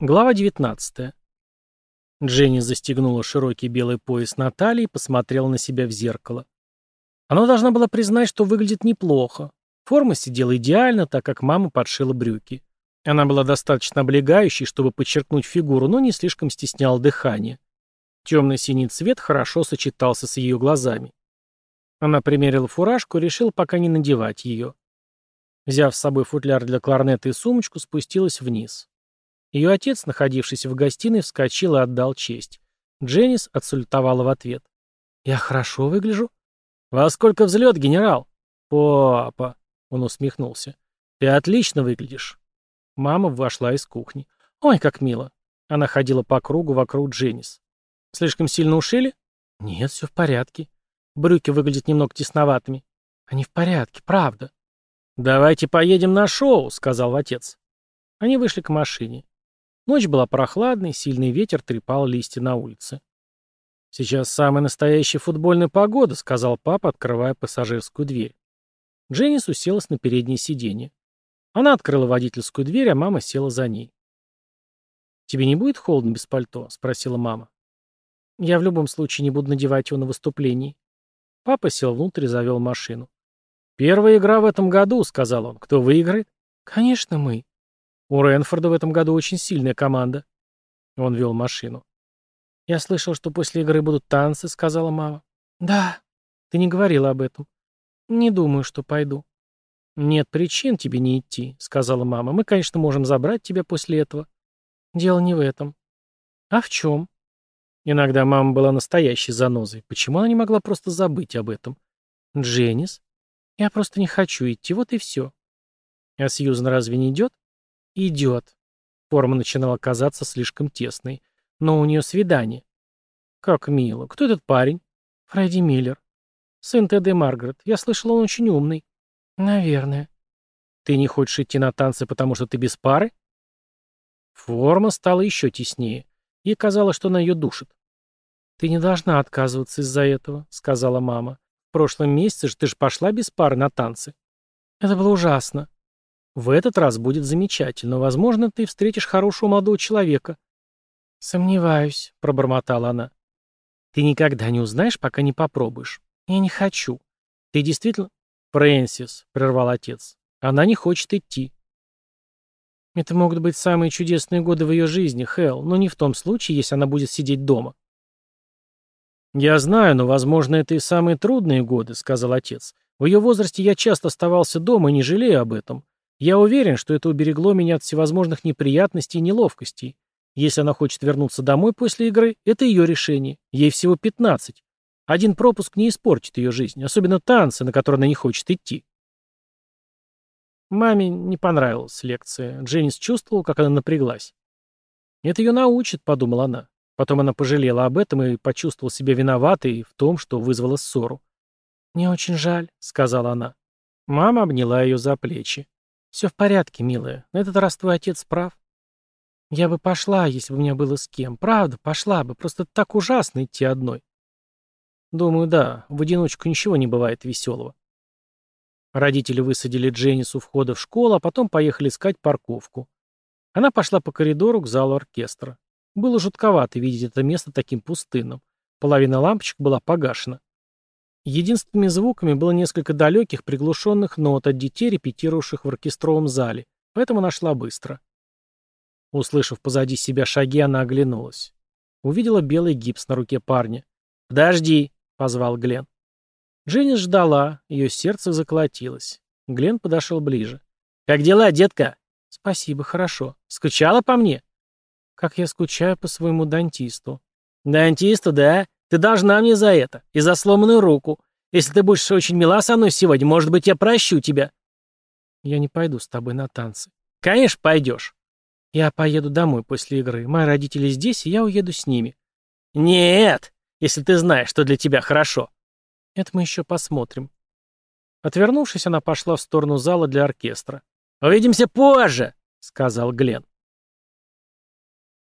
Глава 19. Дженни застегнула широкий белый пояс на талии и посмотрела на себя в зеркало. Она должна была признать, что выглядит неплохо. Форма сидела идеально, так как мама подшила брюки. Она была достаточно облегающей, чтобы подчеркнуть фигуру, но не слишком стесняла дыхание. Темно-синий цвет хорошо сочетался с ее глазами. Она примерила фуражку и решила пока не надевать ее. Взяв с собой футляр для кларнета и сумочку, спустилась вниз. Ее отец, находившийся в гостиной, вскочил и отдал честь. Дженнис отсультовала в ответ. «Я хорошо выгляжу?» «Во сколько взлет, генерал?» «Папа», — он усмехнулся. «Ты отлично выглядишь». Мама вошла из кухни. «Ой, как мило». Она ходила по кругу вокруг Дженнис. «Слишком сильно ушили?» «Нет, все в порядке. Брюки выглядят немного тесноватыми». «Они в порядке, правда». «Давайте поедем на шоу», — сказал отец. Они вышли к машине. Ночь была прохладной, сильный ветер трепал листья на улице. «Сейчас самая настоящая футбольная погода», — сказал папа, открывая пассажирскую дверь. Дженнис уселась на переднее сиденье. Она открыла водительскую дверь, а мама села за ней. «Тебе не будет холодно без пальто?» — спросила мама. «Я в любом случае не буду надевать его на выступлении». Папа сел внутрь и завел машину. «Первая игра в этом году», — сказал он. «Кто выиграет?» «Конечно, мы». У Ренфорда в этом году очень сильная команда. Он вел машину. «Я слышал, что после игры будут танцы», — сказала мама. «Да». «Ты не говорила об этом». «Не думаю, что пойду». «Нет причин тебе не идти», — сказала мама. «Мы, конечно, можем забрать тебя после этого». «Дело не в этом». «А в чем?» Иногда мама была настоящей занозой. Почему она не могла просто забыть об этом? «Дженнис?» «Я просто не хочу идти, вот и все». «А Сьюзан разве не идет?» «Идет». Форма начинала казаться слишком тесной. «Но у нее свидание». «Как мило. Кто этот парень?» «Фредди Миллер». «Сын Теды Маргарет. Я слышал, он очень умный». «Наверное». «Ты не хочешь идти на танцы, потому что ты без пары?» Форма стала еще теснее. Ей казалось, что она ее душит. «Ты не должна отказываться из-за этого», — сказала мама. «В прошлом месяце же ты же пошла без пары на танцы». «Это было ужасно». В этот раз будет замечательно. Возможно, ты встретишь хорошего молодого человека. Сомневаюсь, пробормотала она. Ты никогда не узнаешь, пока не попробуешь. Я не хочу. Ты действительно... Фрэнсис, прервал отец. Она не хочет идти. Это могут быть самые чудесные годы в ее жизни, Хэл, но не в том случае, если она будет сидеть дома. «Я знаю, но, возможно, это и самые трудные годы», — сказал отец. «В ее возрасте я часто оставался дома и не жалею об этом. Я уверен, что это уберегло меня от всевозможных неприятностей и неловкостей. Если она хочет вернуться домой после игры, это ее решение. Ей всего 15. Один пропуск не испортит ее жизнь, особенно танцы, на которые она не хочет идти. Маме не понравилась лекция. Дженнис чувствовала, как она напряглась. «Это ее научит», — подумала она. Потом она пожалела об этом и почувствовала себя виноватой в том, что вызвала ссору. «Мне очень жаль», — сказала она. Мама обняла ее за плечи. «Все в порядке, милая. На этот раз твой отец прав. Я бы пошла, если бы у меня было с кем. Правда, пошла бы. Просто так ужасно идти одной». «Думаю, да. В одиночку ничего не бывает веселого». Родители высадили Дженнис у входа в школу, а потом поехали искать парковку. Она пошла по коридору к залу оркестра. Было жутковато видеть это место таким пустынным. Половина лампочек была погашена. Единственными звуками было несколько далеких, приглушенных нот от детей, репетировавших в оркестровом зале, поэтому она шла быстро. Услышав позади себя шаги, она оглянулась. Увидела белый гипс на руке парня. «Подожди!» — позвал Глен. Дженнис ждала, ее сердце заколотилось. Глен подошел ближе. «Как дела, детка?» «Спасибо, хорошо. Скучала по мне?» «Как я скучаю по своему дантисту». «Дантисту, да? Ты должна мне за это. И за сломанную руку. Если ты будешь очень мила со мной сегодня, может быть, я прощу тебя. Я не пойду с тобой на танцы. Конечно, пойдешь. Я поеду домой после игры. Мои родители здесь, и я уеду с ними. Нет, если ты знаешь, что для тебя хорошо. Это мы еще посмотрим. Отвернувшись, она пошла в сторону зала для оркестра. «Увидимся позже», — сказал Глен.